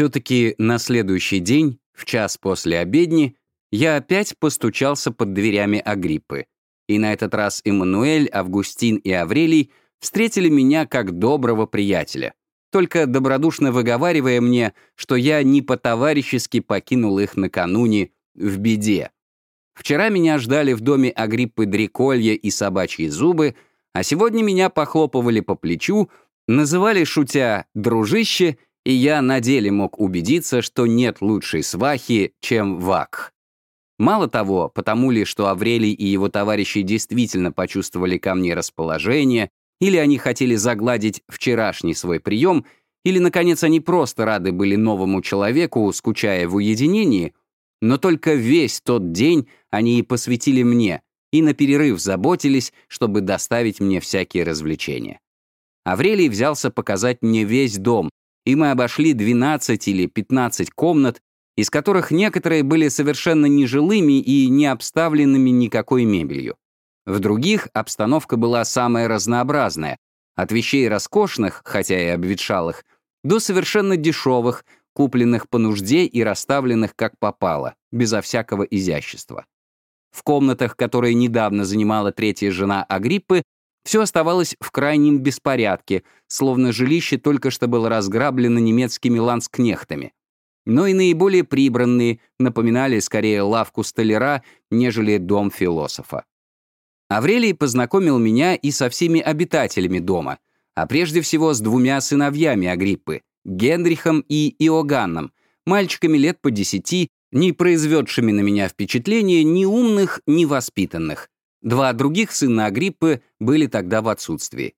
Все-таки на следующий день, в час после обедни, я опять постучался под дверями Агриппы. И на этот раз Эммануэль, Августин и Аврелий встретили меня как доброго приятеля, только добродушно выговаривая мне, что я не по-товарищески покинул их накануне в беде. Вчера меня ждали в доме Агриппы Дриколья и собачьи зубы, а сегодня меня похлопывали по плечу, называли, шутя, «дружище», и я на деле мог убедиться, что нет лучшей свахи, чем Вак. Мало того, потому ли, что Аврелий и его товарищи действительно почувствовали ко мне расположение, или они хотели загладить вчерашний свой прием, или, наконец, они просто рады были новому человеку, скучая в уединении, но только весь тот день они и посвятили мне, и на перерыв заботились, чтобы доставить мне всякие развлечения. Аврелий взялся показать мне весь дом, и мы обошли 12 или 15 комнат, из которых некоторые были совершенно нежилыми и не обставленными никакой мебелью. В других обстановка была самая разнообразная, от вещей роскошных, хотя и обветшалых, до совершенно дешевых, купленных по нужде и расставленных как попало, безо всякого изящества. В комнатах, которые недавно занимала третья жена Агриппы, все оставалось в крайнем беспорядке, словно жилище только что было разграблено немецкими ланскнехтами. Но и наиболее прибранные напоминали скорее лавку столяра, нежели дом философа. Аврелий познакомил меня и со всеми обитателями дома, а прежде всего с двумя сыновьями Агриппы, Генрихом и Иоганном, мальчиками лет по десяти, не произведшими на меня впечатления ни умных, ни воспитанных. Два других сына Агриппы были тогда в отсутствии.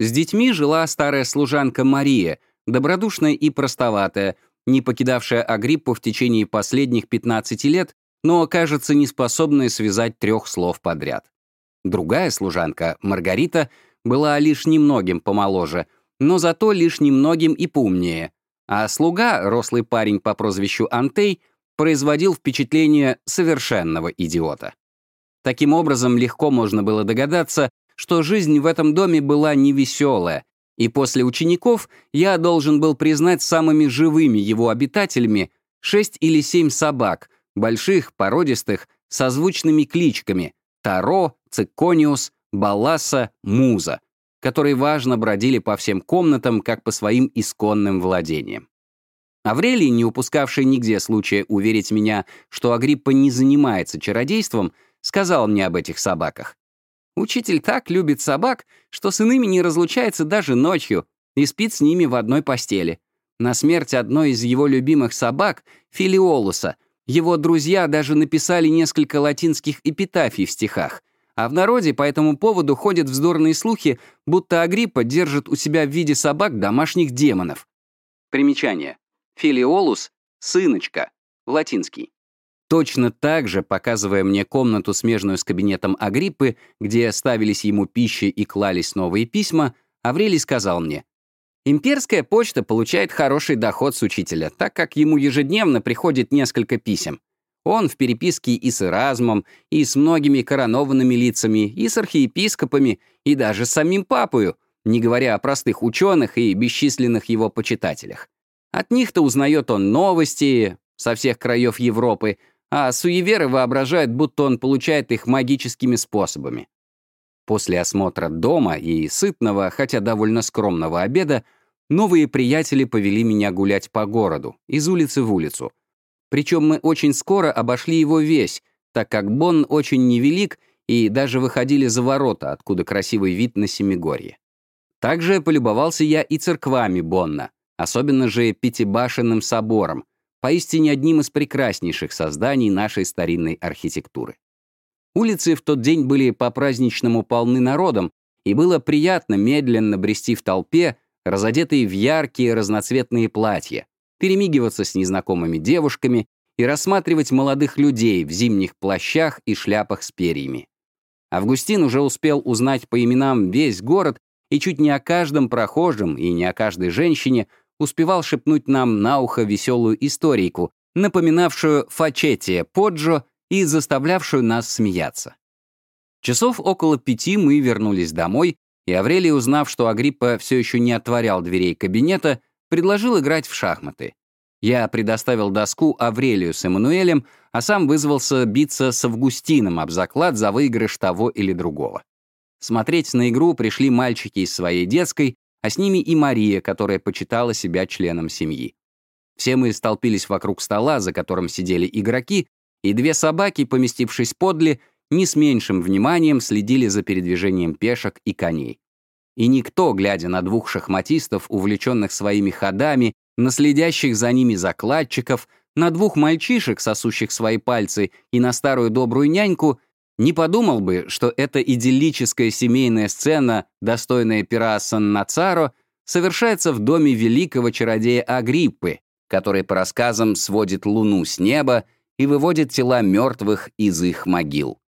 С детьми жила старая служанка Мария, добродушная и простоватая, не покидавшая Агриппу в течение последних 15 лет, но, кажется, не способная связать трех слов подряд. Другая служанка, Маргарита, была лишь немногим помоложе, но зато лишь немногим и поумнее. А слуга, рослый парень по прозвищу Антей, производил впечатление совершенного идиота. Таким образом, легко можно было догадаться, что жизнь в этом доме была невеселая, и после учеников я должен был признать самыми живыми его обитателями шесть или семь собак, больших, породистых, со звучными кличками Таро, Цикониус, Балласа, Муза, которые важно бродили по всем комнатам, как по своим исконным владениям. Аврелий, не упускавший нигде случая уверить меня, что Агриппа не занимается чародейством, сказал мне об этих собаках. Учитель так любит собак, что с иными не разлучается даже ночью и спит с ними в одной постели. На смерть одной из его любимых собак, Филиолуса, его друзья даже написали несколько латинских эпитафий в стихах, а в народе по этому поводу ходят вздорные слухи, будто Агриппа держит у себя в виде собак домашних демонов. Примечание. Филиолус — сыночка, латинский. Точно так же, показывая мне комнату, смежную с кабинетом Агриппы, где ставились ему пищи и клались новые письма, Аврелий сказал мне, «Имперская почта получает хороший доход с учителя, так как ему ежедневно приходит несколько писем. Он в переписке и с Эразмом, и с многими коронованными лицами, и с архиепископами, и даже с самим папою, не говоря о простых ученых и бесчисленных его почитателях. От них-то узнает он новости со всех краев Европы, а суеверы воображают, будто он получает их магическими способами. После осмотра дома и сытного, хотя довольно скромного обеда, новые приятели повели меня гулять по городу, из улицы в улицу, причем мы очень скоро обошли его весь, так как Бонн очень невелик и даже выходили за ворота, откуда красивый вид на Семигорье. Также полюбовался я и церквами Бонна, особенно же Пятибашенным собором, поистине одним из прекраснейших созданий нашей старинной архитектуры. Улицы в тот день были по-праздничному полны народом, и было приятно медленно брести в толпе, разодетые в яркие разноцветные платья, перемигиваться с незнакомыми девушками и рассматривать молодых людей в зимних плащах и шляпах с перьями. Августин уже успел узнать по именам весь город и чуть не о каждом прохожем и не о каждой женщине успевал шепнуть нам на ухо веселую историйку, напоминавшую фачетия Поджо и заставлявшую нас смеяться. Часов около пяти мы вернулись домой, и Аврелий, узнав, что Агриппа все еще не отворял дверей кабинета, предложил играть в шахматы. Я предоставил доску Аврелию с Эммануэлем, а сам вызвался биться с Августином об заклад за выигрыш того или другого. Смотреть на игру пришли мальчики из своей детской, а с ними и Мария, которая почитала себя членом семьи. Все мы столпились вокруг стола, за которым сидели игроки, и две собаки, поместившись подле, не с меньшим вниманием следили за передвижением пешек и коней. И никто, глядя на двух шахматистов, увлеченных своими ходами, на следящих за ними закладчиков, на двух мальчишек, сосущих свои пальцы, и на старую добрую няньку, не подумал бы, что эта идиллическая семейная сцена, достойная пера Сан-Нацаро, совершается в доме великого чародея Агриппы, который по рассказам сводит луну с неба и выводит тела мертвых из их могил.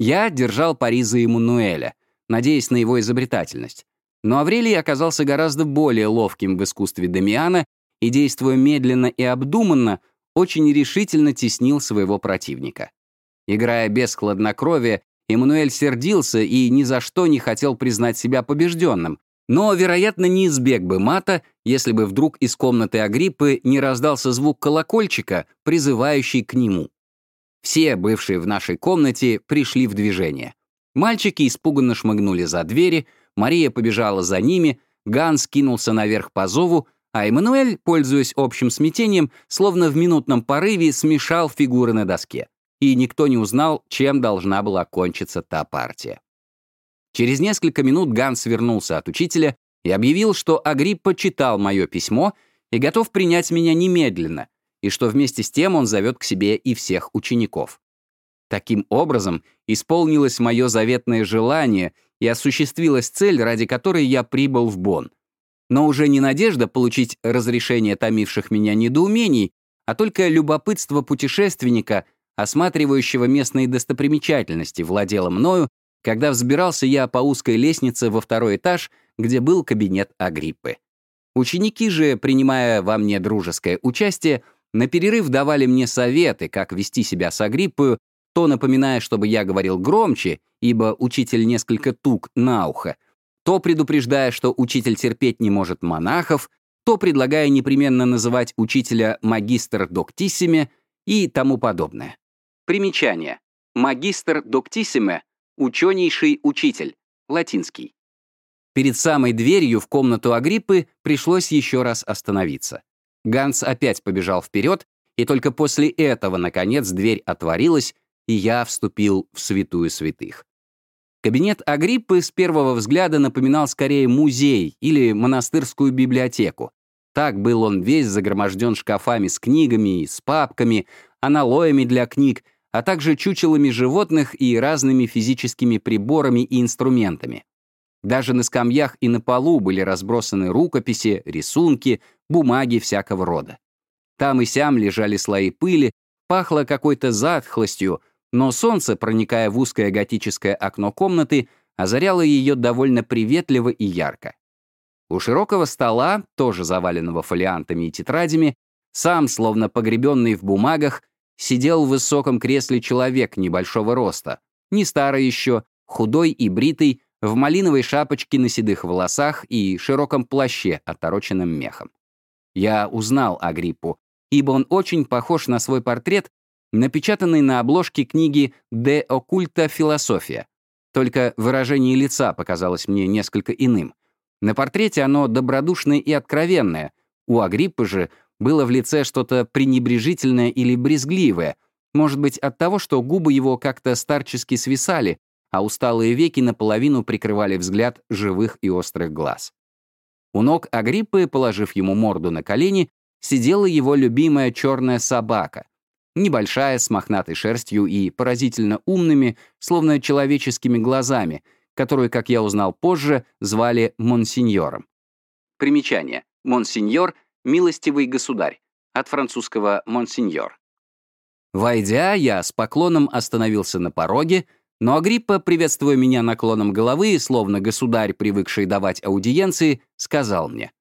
Я держал пари за Эммануэля, надеясь на его изобретательность. Но Аврелий оказался гораздо более ловким в искусстве Дамиана и, действуя медленно и обдуманно, очень решительно теснил своего противника. Играя без хладнокровия, Эммануэль сердился и ни за что не хотел признать себя побежденным, но, вероятно, не избег бы мата, если бы вдруг из комнаты Агриппы не раздался звук колокольчика, призывающий к нему. Все, бывшие в нашей комнате, пришли в движение. Мальчики испуганно шмыгнули за двери, Мария побежала за ними, Ганс кинулся наверх по зову, а Эммануэль, пользуясь общим смятением, словно в минутном порыве смешал фигуры на доске. И никто не узнал, чем должна была кончиться та партия. Через несколько минут Ганс вернулся от учителя и объявил, что Агриппа читал мое письмо и готов принять меня немедленно, и что вместе с тем он зовет к себе и всех учеников. Таким образом, исполнилось мое заветное желание и осуществилась цель, ради которой я прибыл в Бонн. Но уже не надежда получить разрешение томивших меня недоумений, а только любопытство путешественника, осматривающего местные достопримечательности, владело мною когда взбирался я по узкой лестнице во второй этаж, где был кабинет Агриппы. Ученики же, принимая во мне дружеское участие, на перерыв давали мне советы, как вести себя с Агриппою, то напоминая, чтобы я говорил громче, ибо учитель несколько тук на ухо, то предупреждая, что учитель терпеть не может монахов, то предлагая непременно называть учителя магистр доктиссиме и тому подобное. Примечание. Магистр доктиссиме Ученейший учитель. Латинский. Перед самой дверью в комнату Агриппы пришлось еще раз остановиться. Ганс опять побежал вперед, и только после этого, наконец, дверь отворилась, и я вступил в святую святых. Кабинет Агриппы с первого взгляда напоминал скорее музей или монастырскую библиотеку. Так был он весь загроможден шкафами с книгами, с папками, аналоями для книг, а также чучелами животных и разными физическими приборами и инструментами. Даже на скамьях и на полу были разбросаны рукописи, рисунки, бумаги всякого рода. Там и сям лежали слои пыли, пахло какой-то затхлостью, но солнце, проникая в узкое готическое окно комнаты, озаряло ее довольно приветливо и ярко. У широкого стола, тоже заваленного фолиантами и тетрадями, сам, словно погребенный в бумагах, сидел в высоком кресле человек небольшого роста, не старый еще, худой и бритый, в малиновой шапочке на седых волосах и широком плаще, отороченном мехом. Я узнал Агриппу, ибо он очень похож на свой портрет, напечатанный на обложке книги «De оккульта философия». Только выражение лица показалось мне несколько иным. На портрете оно добродушное и откровенное, у Агриппы же было в лице что-то пренебрежительное или брезгливое, может быть, от того, что губы его как-то старчески свисали, а усталые веки наполовину прикрывали взгляд живых и острых глаз. У ног Агриппы, положив ему морду на колени, сидела его любимая черная собака, небольшая, с мохнатой шерстью и поразительно умными, словно человеческими глазами, которую, как я узнал позже, звали Монсеньором. Примечание. Монсеньор «Милостивый государь», от французского «монсеньор». Войдя, я с поклоном остановился на пороге, но Агриппа, приветствуя меня наклоном головы, словно государь, привыкший давать аудиенции, сказал мне,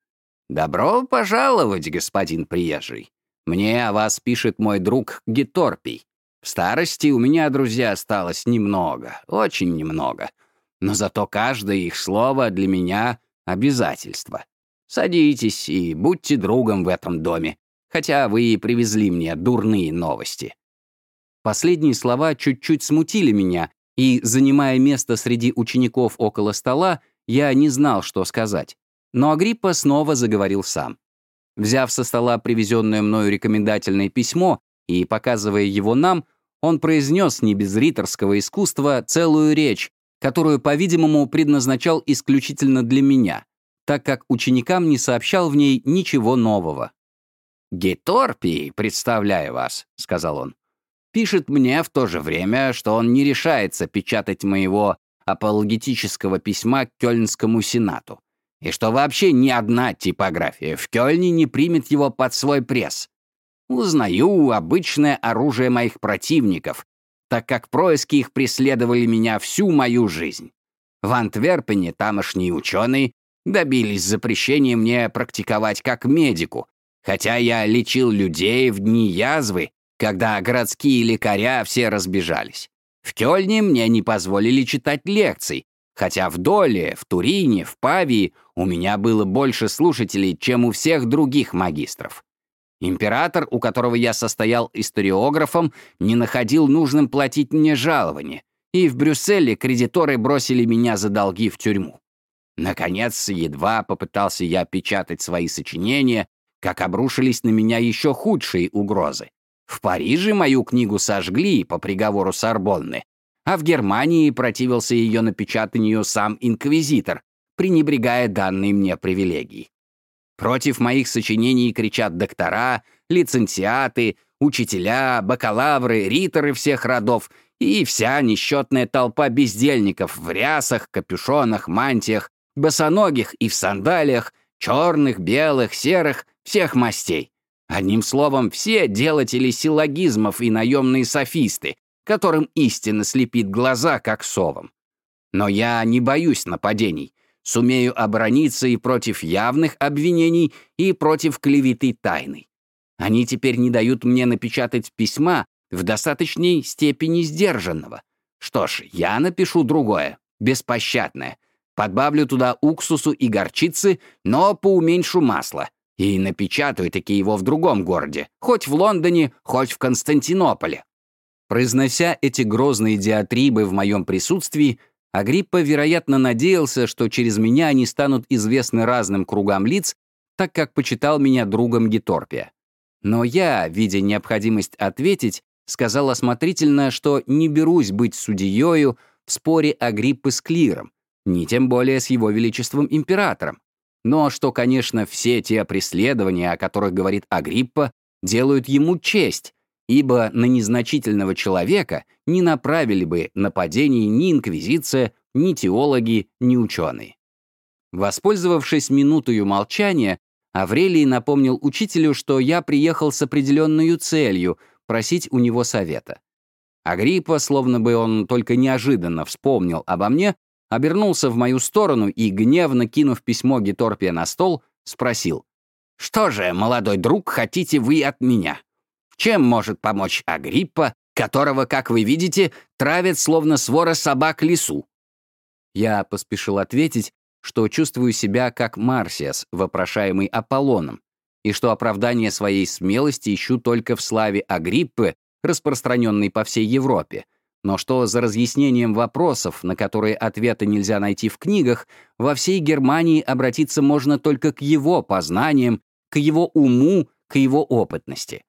«Добро пожаловать, господин приезжий. Мне о вас пишет мой друг Геторпий. В старости у меня, друзья, осталось немного, очень немного. Но зато каждое их слово для меня — обязательство. Садитесь и будьте другом в этом доме. хотя вы и привезли мне дурные новости». Последние слова чуть-чуть смутили меня, и, занимая место среди учеников около стола, я не знал, что сказать. Но Агриппа снова заговорил сам. Взяв со стола привезенное мною рекомендательное письмо и показывая его нам, он произнес не без риторского искусства целую речь, которую, по-видимому, предназначал исключительно для меня, так как ученикам не сообщал в ней ничего нового. «Геторпий, представляю вас», — сказал он, пишет мне в то же время, что он не решается печатать моего апологетического письма к Кёльнскому сенату, и что вообще ни одна типография в Кёльне не примет его под свой пресс. Узнаю обычное оружие моих противников, так как происки их преследовали меня всю мою жизнь. В Антверпене тамошние ученые добились запрещения мне практиковать как медику, хотя я лечил людей в дни язвы, когда городские лекаря все разбежались. В Кёльне мне не позволили читать лекций, хотя в Доле, в Турине, в Павии у меня было больше слушателей, чем у всех других магистров. Император, у которого я состоял историографом, не находил нужным платить мне жалование, и в Брюсселе кредиторы бросили меня за долги в тюрьму. Наконец, едва попытался я печатать свои сочинения, как обрушились на меня еще худшие угрозы. В Париже мою книгу сожгли по приговору Сорбонны, а в Германии противился ее напечатанию сам инквизитор, пренебрегая данной мне привилегии. Против моих сочинений кричат доктора, лицензиаты, учителя, бакалавры, риторы всех родов и вся несчетная толпа бездельников в рясах, капюшонах, мантиях, босоногих и в сандалиях, черных, белых, серых, всех мастей. Одним словом, все делатели силлогизмов и наемные софисты, которым истина слепит глаза, как совам. Но я не боюсь нападений, сумею оборониться и против явных обвинений, и против клеветы тайной. Они теперь не дают мне напечатать письма в достаточной степени сдержанного. Что ж, я напишу другое, беспощадное. Подбавлю туда уксусу и горчицы, но поуменьшу масло — и напечатаю таки его в другом городе, хоть в Лондоне, хоть в Константинополе». Произнося эти грозные диатрибы в моем присутствии, Агриппа, вероятно, надеялся, что через меня они станут известны разным кругам лиц, так как почитал меня другом Геторпия. Но я, видя необходимость ответить, сказал осмотрительно, что не берусь быть судьею в споре Агриппы с Клиром, ни тем более с его величеством императором. Но что, конечно, все те преследования, о которых говорит Агриппа, делают ему честь, ибо на незначительного человека не направили бы нападений ни инквизиция, ни теологи, ни ученые. Воспользовавшись минутою молчания, Аврелий напомнил учителю, что я приехал с определенной целью просить у него совета. Агриппа, словно бы он только неожиданно вспомнил обо мне, обернулся в мою сторону и, гневно кинув письмо Геторпия на стол, спросил. «Что же, молодой друг, хотите вы от меня? Чем может помочь Агриппа, которого, как вы видите, травят словно свора собак лесу?» Я поспешил ответить, что чувствую себя как Марсиас, вопрошаемый Аполлоном, и что оправдание своей смелости ищу только в славе Агриппы, распространенной по всей Европе, но что за разъяснением вопросов, на которые ответы нельзя найти в книгах, во всей Германии обратиться можно только к его познаниям, к его уму, к его опытности.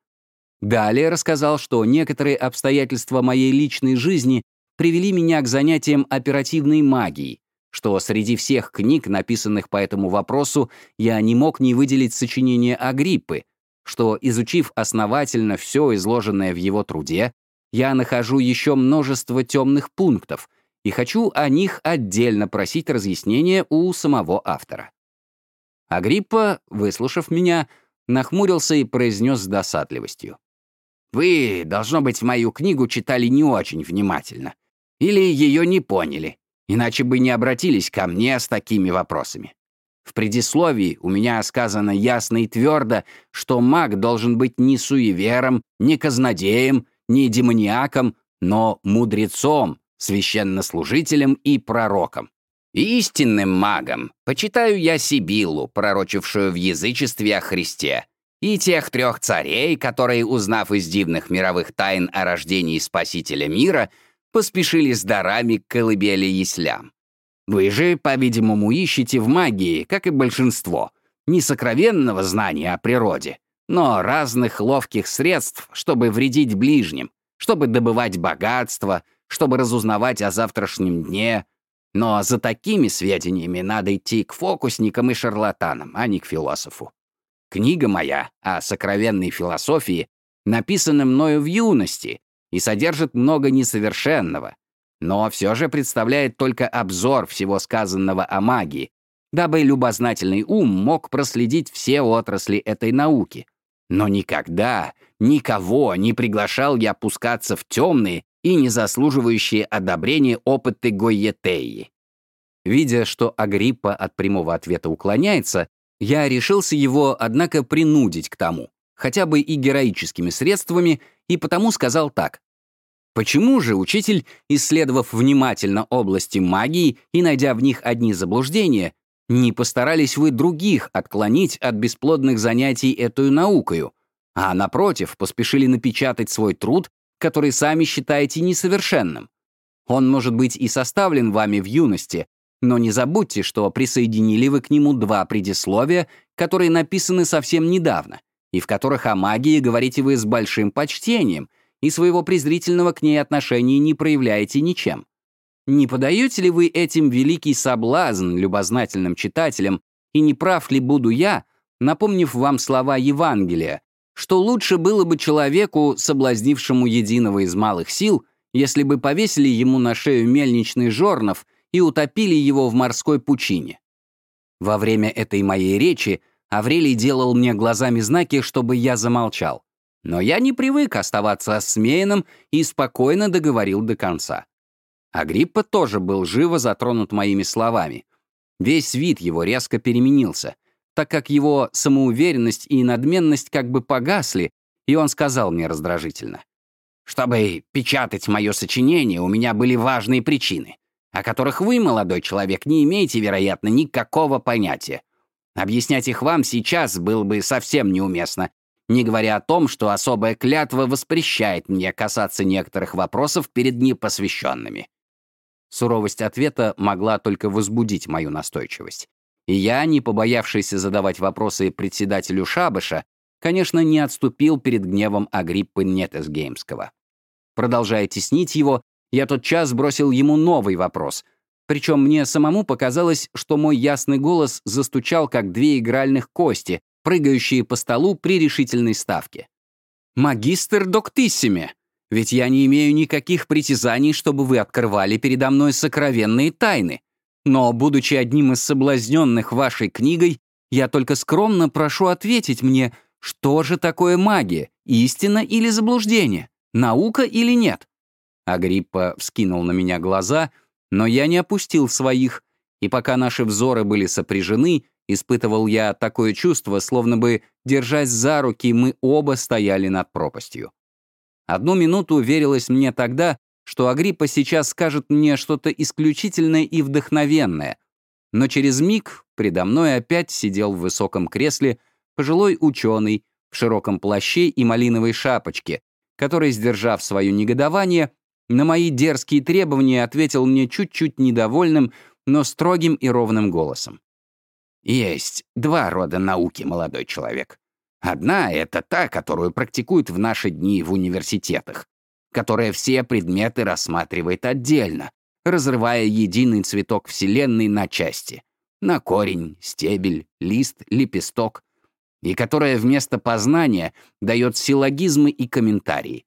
Далее рассказал, что некоторые обстоятельства моей личной жизни привели меня к занятиям оперативной магией, что среди всех книг, написанных по этому вопросу, я не мог не выделить сочинение Агриппы, что, изучив основательно все изложенное в его труде, я нахожу еще множество темных пунктов и хочу о них отдельно просить разъяснения у самого автора. Агриппа, выслушав меня, нахмурился и произнес с досадливостью. «Вы, должно быть, мою книгу читали не очень внимательно. Или ее не поняли, иначе бы не обратились ко мне с такими вопросами. В предисловии у меня сказано ясно и твердо, что маг должен быть не суевером, не казнодеем, не демониаком, но мудрецом, священнослужителем и пророком. Истинным магом почитаю я Сибилу, пророчившую в язычестве о Христе, и тех трех царей, которые, узнав из дивных мировых тайн о рождении Спасителя мира, поспешили с дарами к колыбели Яслям. Вы же, по-видимому, ищете в магии, как и большинство, не сокровенного знания о природе, но разных ловких средств, чтобы вредить ближним, чтобы добывать богатство, чтобы разузнавать о завтрашнем дне. Но за такими сведениями надо идти к фокусникам и шарлатанам, а не к философу. Книга моя о сокровенной философии написана мною в юности и содержит много несовершенного, но все же представляет только обзор всего сказанного о магии, дабы любознательный ум мог проследить все отрасли этой науки. Но никогда, никого не приглашал я пускаться в темные и не заслуживающие одобрения опыты Гойетеи. Видя, что Агриппа от прямого ответа уклоняется, я решился его, однако, принудить к тому, хотя бы и героическими средствами, и потому сказал так. Почему же, учитель, исследовав внимательно области магии и найдя в них одни заблуждения, не постарались вы других отклонить от бесплодных занятий этой наукою, а, напротив, поспешили напечатать свой труд, который сами считаете несовершенным? Он, может быть, и составлен вами в юности, но не забудьте, что присоединили вы к нему два предисловия, которые написаны совсем недавно, и в которых о магии говорите вы с большим почтением, и своего презрительного к ней отношения не проявляете ничем. Не подаете ли вы этим великий соблазн любознательным читателям, и не прав ли буду я, напомнив вам слова Евангелия, что лучше было бы человеку, соблазнившему единого из малых сил, если бы повесили ему на шею мельничный жорнов и утопили его в морской пучине. Во время этой моей речи Аврелий делал мне глазами знаки, чтобы я замолчал. Но я не привык оставаться осмеянным и спокойно договорил до конца. Агриппа тоже был живо затронут моими словами. Весь вид его резко переменился, так как его самоуверенность и надменность как бы погасли, и он сказал мне раздражительно. «Чтобы печатать мое сочинение, у меня были важные причины о которых вы, молодой человек, не имеете, вероятно, никакого понятия. Объяснять их вам сейчас было бы совсем неуместно, не говоря о том, что особая клятва воспрещает мне касаться некоторых вопросов перед непосвященными. Суровость ответа могла только возбудить мою настойчивость. И я, не побоявшийся задавать вопросы председателю Шабыша, конечно, не отступил перед гневом Агриппы Нетесгеймского. Продолжая теснить его, я тот час бросил ему новый вопрос. Причем мне самому показалось, что мой ясный голос застучал, как две игральных кости, прыгающие по столу при решительной ставке. «Магистр доктиссиме! Ведь я не имею никаких притязаний, чтобы вы открывали передо мной сокровенные тайны. Но, будучи одним из соблазненных вашей книгой, я только скромно прошу ответить мне, что же такое магия, истина или заблуждение, наука или нет? Агриппа вскинул на меня глаза, но я не опустил своих, и пока наши взоры были сопряжены, испытывал я такое чувство, словно бы, держась за руки, мы оба стояли над пропастью. Одну минуту верилось мне тогда, что Агриппа сейчас скажет мне что-то исключительное и вдохновенное, но через миг предо мной опять сидел в высоком кресле пожилой ученый в широком плаще и малиновой шапочке, который, сдержав свое негодование, на мои дерзкие требования ответил мне чуть-чуть недовольным, но строгим и ровным голосом. Есть два рода науки, молодой человек. Одна — это та, которую практикуют в наши дни в университетах, которая все предметы рассматривает отдельно, разрывая единый цветок Вселенной на части — на корень, стебель, лист, лепесток, и которая вместо познания дает силлогизмы и комментарии,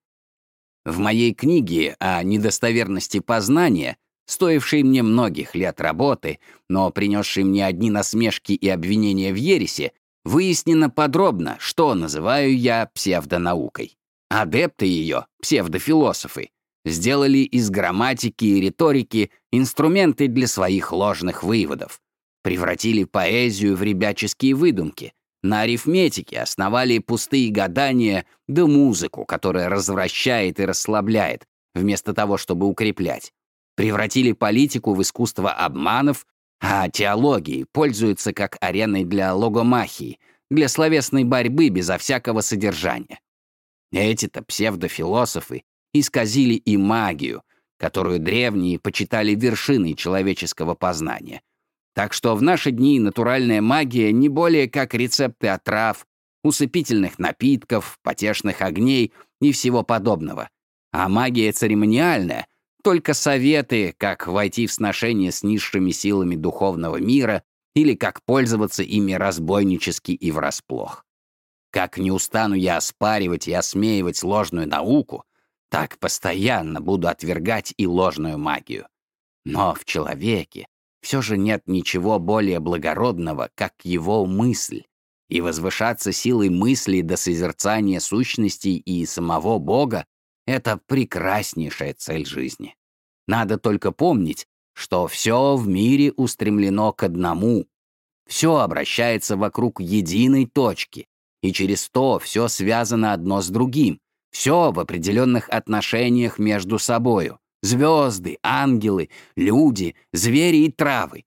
в моей книге о недостоверности познания, стоившей мне многих лет работы, но принесшей мне одни насмешки и обвинения в ересе, выяснено подробно, что называю я псевдонаукой. Адепты ее, псевдофилософы, сделали из грамматики и риторики инструменты для своих ложных выводов, превратили поэзию в ребяческие выдумки, на арифметике основали пустые гадания да музыку, которая развращает и расслабляет, вместо того, чтобы укреплять. Превратили политику в искусство обманов, а теологии пользуются как ареной для логомахии, для словесной борьбы безо всякого содержания. Эти-то псевдофилософы исказили и магию, которую древние почитали вершиной человеческого познания. Так что в наши дни натуральная магия не более как рецепты отрав, усыпительных напитков, потешных огней и всего подобного. А магия церемониальная — только советы, как войти в сношение с низшими силами духовного мира или как пользоваться ими разбойнически и врасплох. Как не устану я оспаривать и осмеивать ложную науку, так постоянно буду отвергать и ложную магию. Но в человеке все же нет ничего более благородного, как его мысль, и возвышаться силой мысли до созерцания сущностей и самого Бога — это прекраснейшая цель жизни. Надо только помнить, что все в мире устремлено к одному. Все обращается вокруг единой точки, и через то все связано одно с другим, все в определенных отношениях между собою. Звезды, ангелы, люди, звери и травы.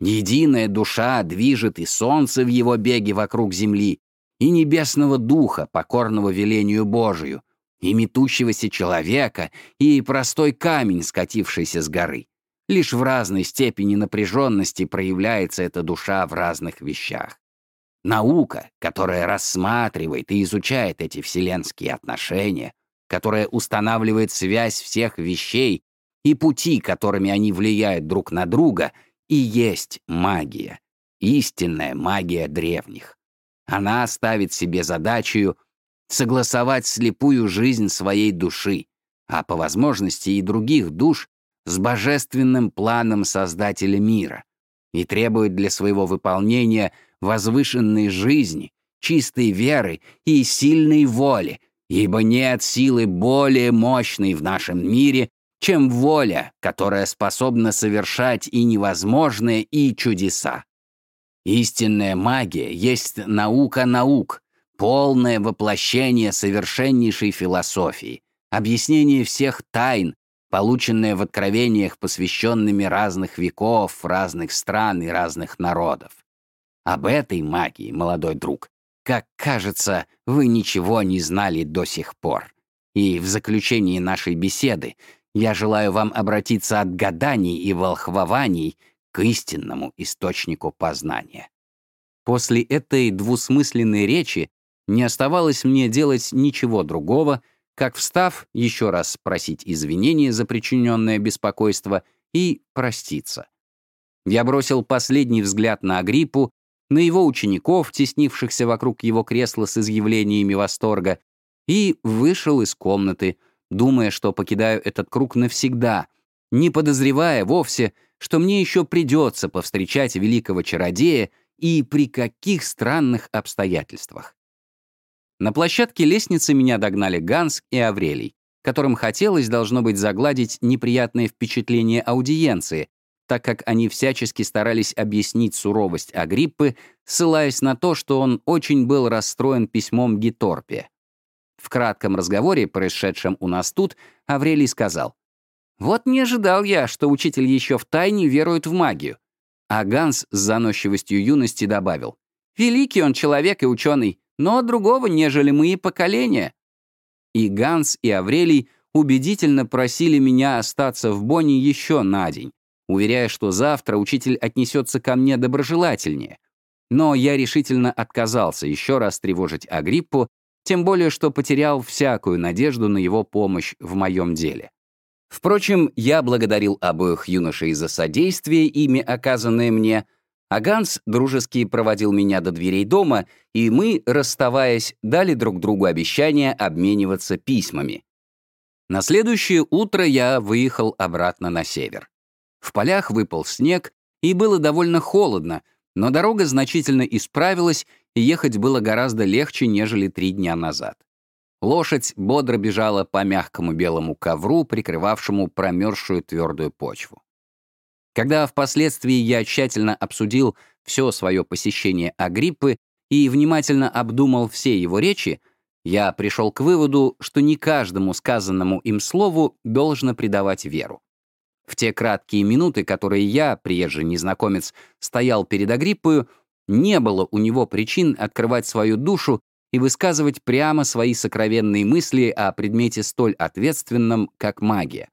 Единая душа движет и солнце в его беге вокруг земли, и небесного духа, покорного велению Божию, и метущегося человека, и простой камень, скатившийся с горы. Лишь в разной степени напряженности проявляется эта душа в разных вещах. Наука, которая рассматривает и изучает эти вселенские отношения, которая устанавливает связь всех вещей и пути, которыми они влияют друг на друга — и есть магия, истинная магия древних. Она ставит себе задачу согласовать слепую жизнь своей души, а по возможности и других душ с божественным планом Создателя мира и требует для своего выполнения возвышенной жизни, чистой веры и сильной воли, ибо нет силы более мощной в нашем мире, чем воля, которая способна совершать и невозможное, и чудеса. Истинная магия есть наука наук, полное воплощение совершеннейшей философии, объяснение всех тайн, полученное в откровениях, посвященными разных веков, разных стран и разных народов. Об этой магии, молодой друг, как кажется, вы ничего не знали до сих пор. И в заключении нашей беседы я желаю вам обратиться от гаданий и волхвований к истинному источнику познания. После этой двусмысленной речи не оставалось мне делать ничего другого, как, встав, еще раз спросить извинения за причиненное беспокойство и проститься. Я бросил последний взгляд на Агриппу, на его учеников, теснившихся вокруг его кресла с изъявлениями восторга, и вышел из комнаты, думая, что покидаю этот круг навсегда, не подозревая вовсе, что мне еще придется повстречать великого чародея и при каких странных обстоятельствах. На площадке лестницы меня догнали Ганс и Аврелий, которым хотелось, должно быть, загладить неприятное впечатление аудиенции, так как они всячески старались объяснить суровость Агриппы, ссылаясь на то, что он очень был расстроен письмом Гиторпе. В кратком разговоре, происшедшем у нас тут, Аврелий сказал, «Вот не ожидал я, что учитель еще в тайне верует в магию». А Ганс с заносчивостью юности добавил, «Великий он человек и ученый, но другого, нежели мы поколения». И Ганс, и Аврелий убедительно просили меня остаться в Бонне еще на день, уверяя, что завтра учитель отнесется ко мне доброжелательнее. Но я решительно отказался еще раз тревожить Агриппу тем более что потерял всякую надежду на его помощь в моем деле. Впрочем, я благодарил обоих юношей за содействие, ими оказанное мне, а Ганс дружески проводил меня до дверей дома, и мы, расставаясь, дали друг другу обещание обмениваться письмами. На следующее утро я выехал обратно на север. В полях выпал снег, и было довольно холодно, но дорога значительно исправилась, и ехать было гораздо легче, нежели три дня назад. Лошадь бодро бежала по мягкому белому ковру, прикрывавшему промерзшую твердую почву. Когда впоследствии я тщательно обсудил все свое посещение Агриппы и внимательно обдумал все его речи, я пришел к выводу, что не каждому сказанному им слову должно придавать веру. В те краткие минуты, которые я, приезжий незнакомец, стоял перед Агриппою, не было у него причин открывать свою душу и высказывать прямо свои сокровенные мысли о предмете столь ответственном, как магия.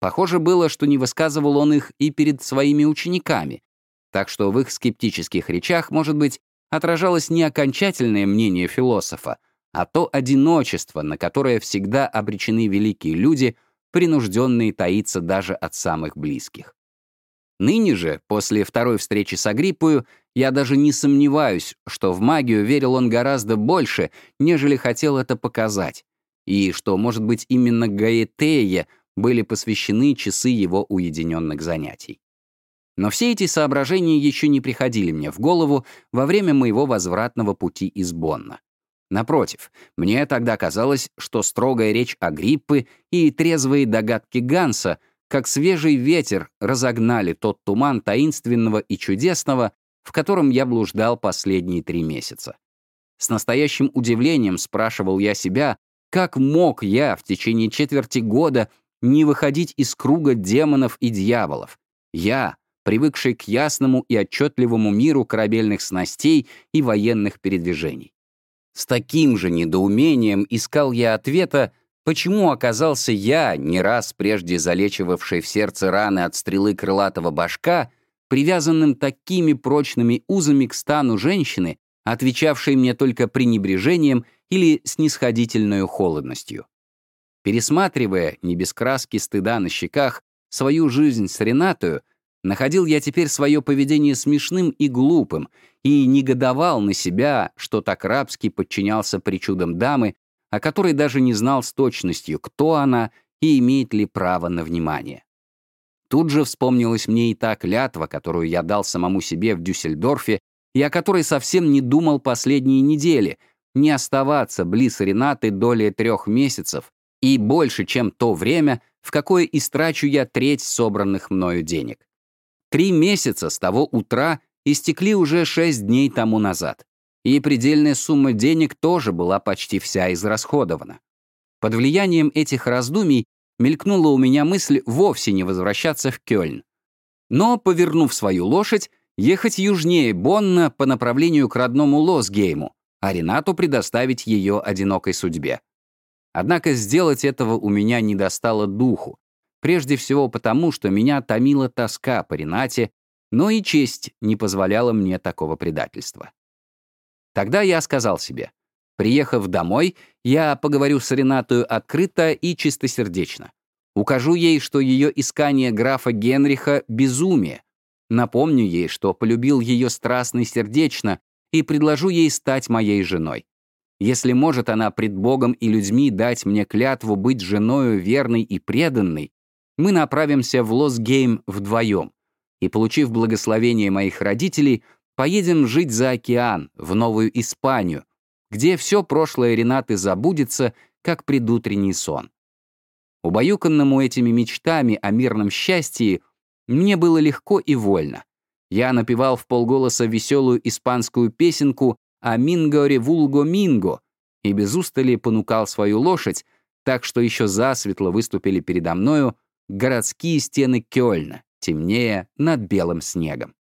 Похоже было, что не высказывал он их и перед своими учениками, так что в их скептических речах, может быть, отражалось не окончательное мнение философа, а то одиночество, на которое всегда обречены великие люди, принужденные таиться даже от самых близких. Ныне же, после второй встречи с Агриппою, я даже не сомневаюсь, что в магию верил он гораздо больше, нежели хотел это показать, и что, может быть, именно Гаэтее были посвящены часы его уединенных занятий. Но все эти соображения еще не приходили мне в голову во время моего возвратного пути из Бонна. Напротив, мне тогда казалось, что строгая речь Агриппы и трезвые догадки Ганса — как свежий ветер разогнали тот туман таинственного и чудесного, в котором я блуждал последние три месяца. С настоящим удивлением спрашивал я себя, как мог я в течение четверти года не выходить из круга демонов и дьяволов? Я, привыкший к ясному и отчетливому миру корабельных снастей и военных передвижений. С таким же недоумением искал я ответа Почему оказался я, не раз прежде залечивавший в сердце раны от стрелы крылатого башка, привязанным такими прочными узами к стану женщины, отвечавшей мне только пренебрежением или снисходительной холодностью? Пересматривая, не без краски стыда на щеках, свою жизнь с Ренатою, находил я теперь свое поведение смешным и глупым и негодовал на себя, что так рабски подчинялся причудам дамы, о которой даже не знал с точностью, кто она и имеет ли право на внимание. Тут же вспомнилась мне и та клятва, которую я дал самому себе в Дюссельдорфе, и о которой совсем не думал последние недели, не оставаться близ Ренаты долее трех месяцев и больше, чем то время, в какое истрачу я треть собранных мною денег. Три месяца с того утра истекли уже шесть дней тому назад и предельная сумма денег тоже была почти вся израсходована. Под влиянием этих раздумий мелькнула у меня мысль вовсе не возвращаться в Кёльн. Но, повернув свою лошадь, ехать южнее Бонна по направлению к родному Лосгейму, а Ренату предоставить ее одинокой судьбе. Однако сделать этого у меня не достало духу, прежде всего потому, что меня томила тоска по Ренате, но и честь не позволяла мне такого предательства. Тогда я сказал себе, приехав домой, я поговорю с Ренатою открыто и чистосердечно. Укажу ей, что ее искание графа Генриха — безумие. Напомню ей, что полюбил ее страстно и сердечно, и предложу ей стать моей женой. Если может она пред Богом и людьми дать мне клятву быть женою верной и преданной, мы направимся в Лосгейм вдвоем, и, получив благословение моих родителей, Поедем жить за океан, в Новую Испанию, где все прошлое Ренаты забудется, как предутренний сон. Убаюканному этими мечтами о мирном счастье мне было легко и вольно. Я напевал в полголоса веселую испанскую песенку о «Минго ревулго минго» и без устали понукал свою лошадь, так что еще засветло выступили передо мною городские стены Кёльна, темнее над белым снегом.